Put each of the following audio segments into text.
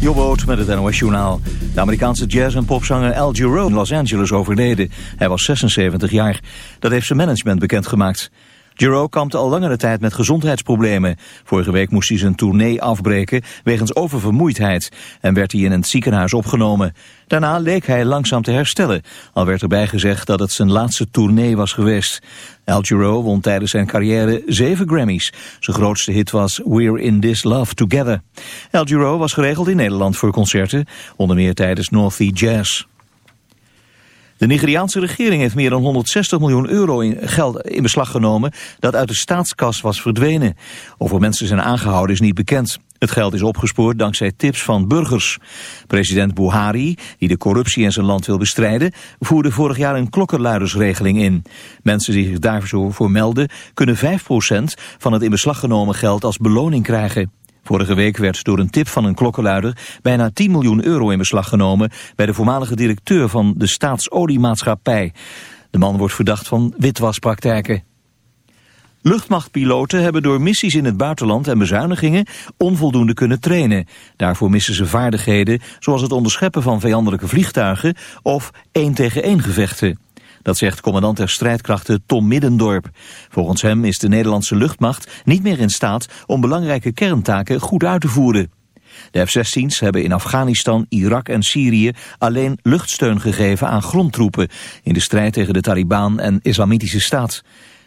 Jobboot met het NOS Journaal. De Amerikaanse jazz- en popzanger Al Jarreau in Los Angeles overleden. Hij was 76 jaar. Dat heeft zijn management bekendgemaakt. Jarreau kampte al langere tijd met gezondheidsproblemen. Vorige week moest hij zijn tournee afbreken wegens oververmoeidheid en werd hij in een ziekenhuis opgenomen. Daarna leek hij langzaam te herstellen, al werd erbij gezegd dat het zijn laatste tournee was geweest. Al Jarreau won tijdens zijn carrière zeven Grammys. Zijn grootste hit was We're in This Love Together. Al Jarreau was geregeld in Nederland voor concerten, onder meer tijdens North Jazz. De Nigeriaanse regering heeft meer dan 160 miljoen euro in geld in beslag genomen dat uit de staatskas was verdwenen. Of er mensen zijn aangehouden is niet bekend. Het geld is opgespoord dankzij tips van burgers. President Buhari, die de corruptie in zijn land wil bestrijden, voerde vorig jaar een klokkenluidersregeling in. Mensen die zich daarvoor melden kunnen 5% van het in beslag genomen geld als beloning krijgen. Vorige week werd door een tip van een klokkenluider bijna 10 miljoen euro in beslag genomen bij de voormalige directeur van de staatsoliemaatschappij. De man wordt verdacht van witwaspraktijken. Luchtmachtpiloten hebben door missies in het buitenland en bezuinigingen onvoldoende kunnen trainen. Daarvoor missen ze vaardigheden zoals het onderscheppen van vijandelijke vliegtuigen of één tegen één gevechten. Dat zegt commandant der strijdkrachten Tom Middendorp. Volgens hem is de Nederlandse luchtmacht niet meer in staat om belangrijke kerntaken goed uit te voeren. De F-16's hebben in Afghanistan, Irak en Syrië alleen luchtsteun gegeven aan grondtroepen in de strijd tegen de Taliban en Islamitische Staat.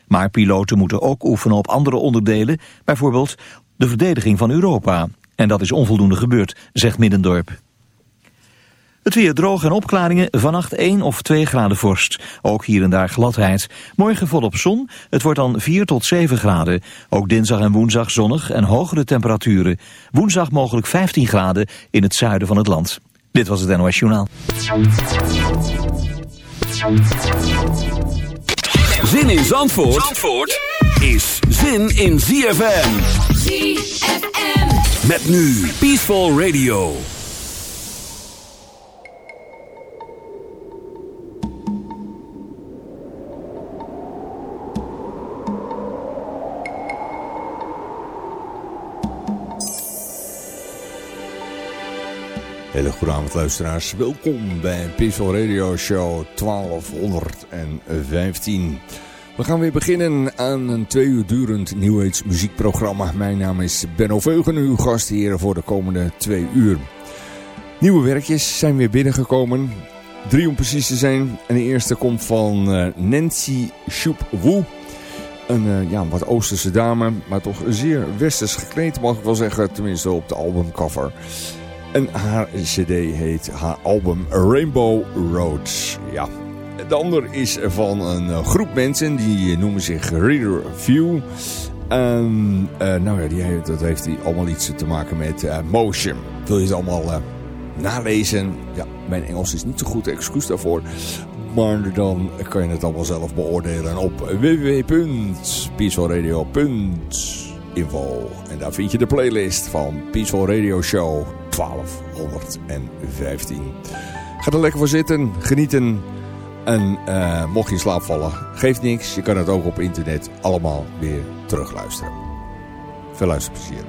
Maar piloten moeten ook oefenen op andere onderdelen, bijvoorbeeld de verdediging van Europa. En dat is onvoldoende gebeurd, zegt Middendorp. Het weer droog en opklaringen, vannacht 1 of 2 graden vorst. Ook hier en daar gladheid. Morgen volop zon, het wordt dan 4 tot 7 graden. Ook dinsdag en woensdag zonnig en hogere temperaturen. Woensdag mogelijk 15 graden in het zuiden van het land. Dit was het NOS Journaal. Zin in Zandvoort, Zandvoort is zin in ZFM. ZFM. Met nu Peaceful Radio. Hele goede avond luisteraars. Welkom bij Peaceful Radio Show 1215. We gaan weer beginnen aan een twee uur durend New Age muziekprogramma. Mijn naam is Benno Veugen, uw gast hier voor de komende twee uur. Nieuwe werkjes zijn weer binnengekomen. Drie om precies te zijn. En de eerste komt van uh, Nancy Shoop Wu. Een uh, ja, wat Oosterse dame, maar toch zeer westers gekleed mag ik wel zeggen. Tenminste op de albumcover. En haar cd heet haar album Rainbow Roads. Ja. De ander is van een eh, groep mensen die noemen zich Reader View. En uh, nou ja, die, dat heeft allemaal iets te maken met uh, motion. Wil je het allemaal uh, nalezen? Ja, mijn Engels is niet zo goed, excuus daarvoor. Maar dan kan je het allemaal zelf beoordelen op www.peacefulradio.info. En daar vind je de playlist van Peaceful Radio Show 1215. Ga er lekker voor zitten, genieten. En uh, mocht je in slaap vallen, geeft niks. Je kan het ook op internet allemaal weer terugluisteren. Veel luisterplezier.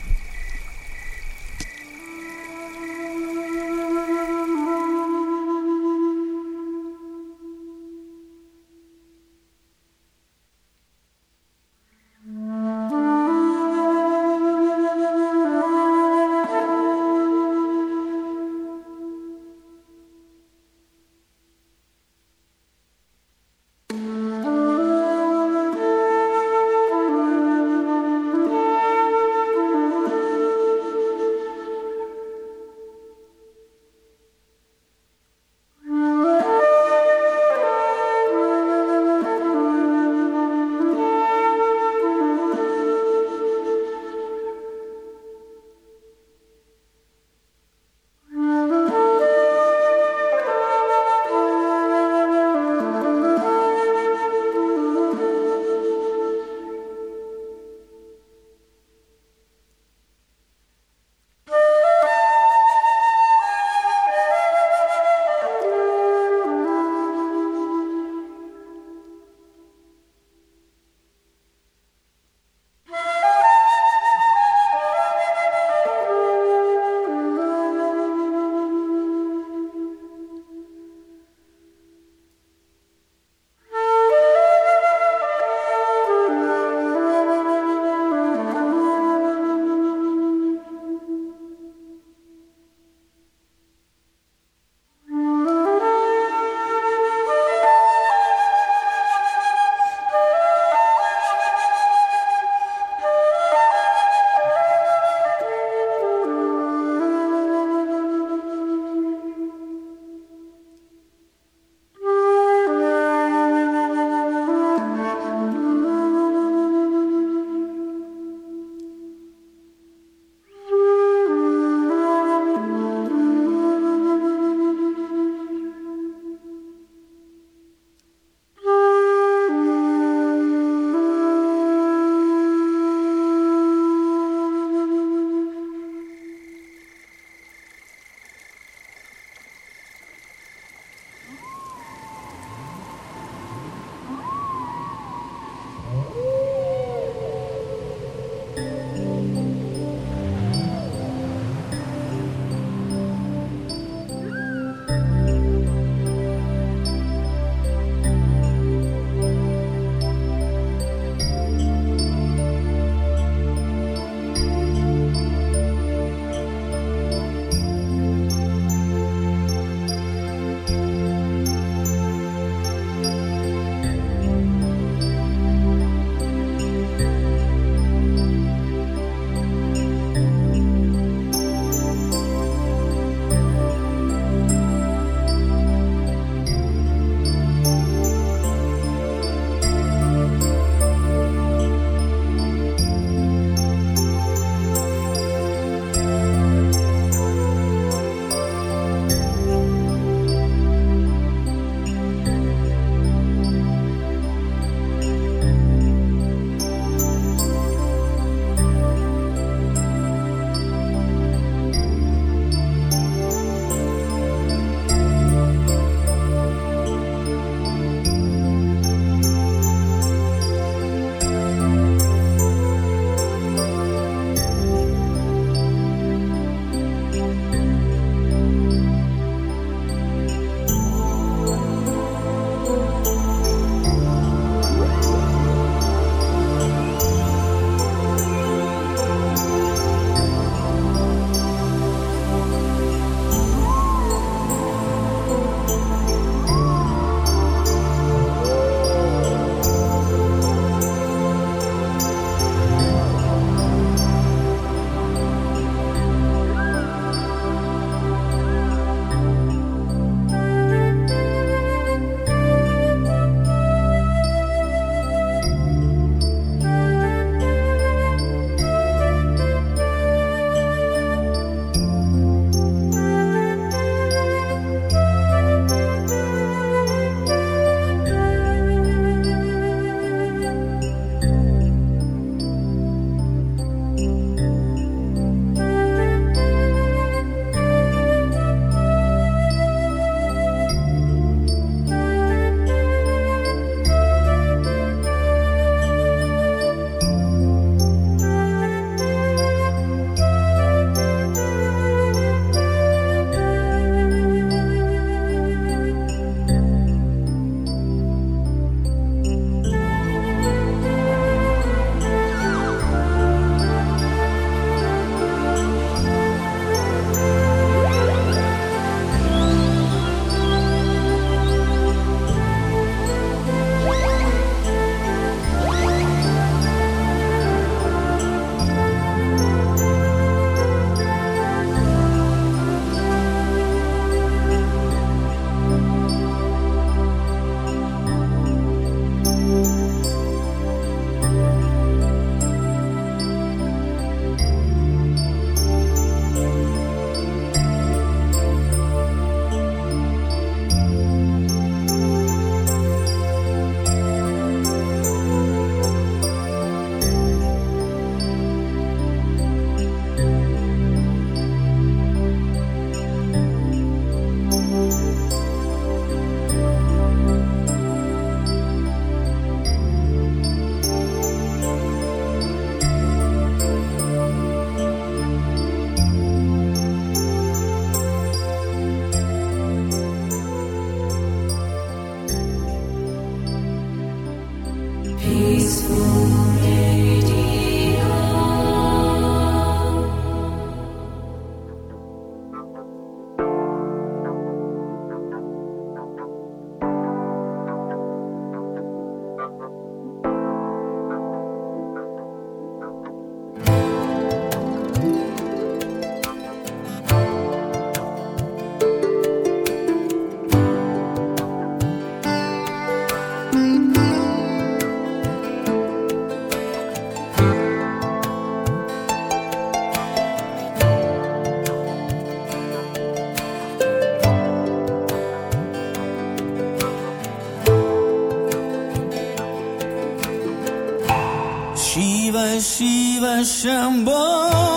希瓦什巴。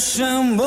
yaşam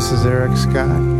This is Eric Scott,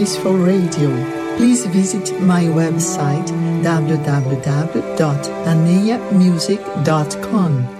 Peaceful Radio. Please visit my website www.aneamusic.com.